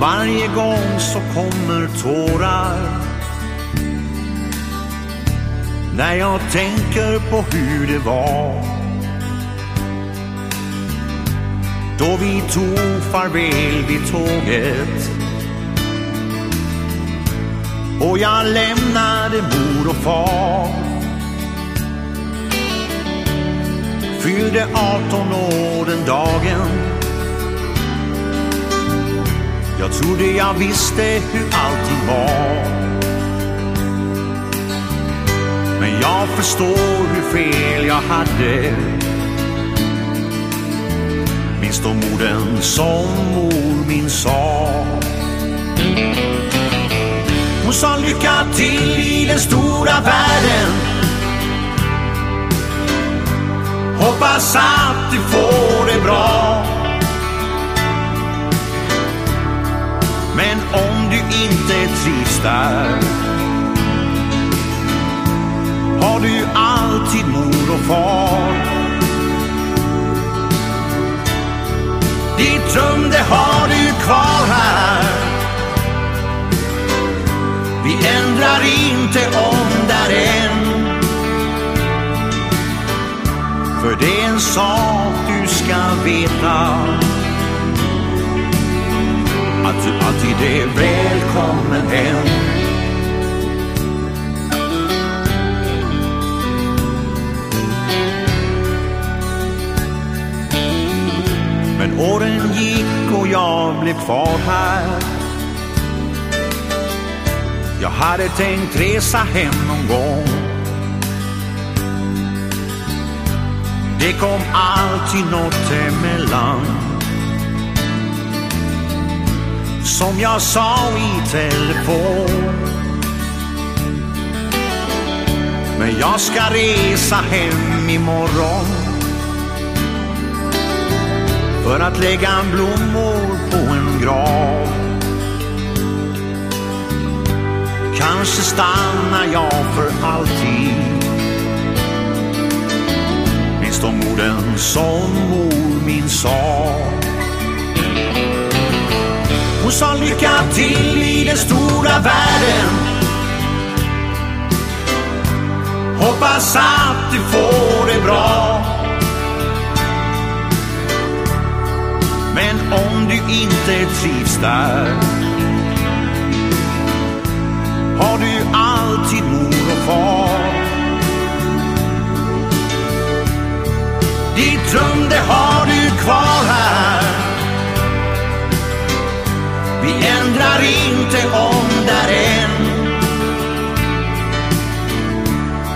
varje gång så kommer tårar. När jag tänker på hur det var. Då vi tog farväl vid tåget. Och jag lämnade mor och far. Fyllde 18 år den dagen jag trodde jag visste hur allting var. Men jag förstår hur fel jag hade. Minns de orden som mor min sa? Hon sa lycka till i den stora världen. Hoppas att du får det bra. Stark där har du alltid mor och far. Ditt rum det har du kvar här. Vi ändrar inte om där än. För det är en sak du ska veta att du alltid är välkommen hem. Åren gick och jag blev kvar här. Jag hade tänkt resa hem någon gång. Det kom alltid något emellan. som jag sa i telefon. Men jag ska resa hem imorgon för att lägga blommor på en grav. Kanske stannar jag för alltid. Minns de orden som mor min sa. Hon sa lycka till i den stora världen Hoppas att du får det bra inte trivs där. Har du alltid mor och far? Ditt rum det har du kvar här. Vi ändrar inte om där än.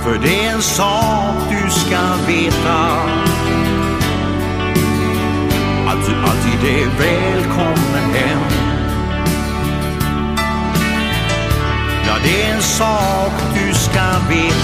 För det är en sak du ska veta du alltid är välkommen hem. Ja, det är en sak du ska veta.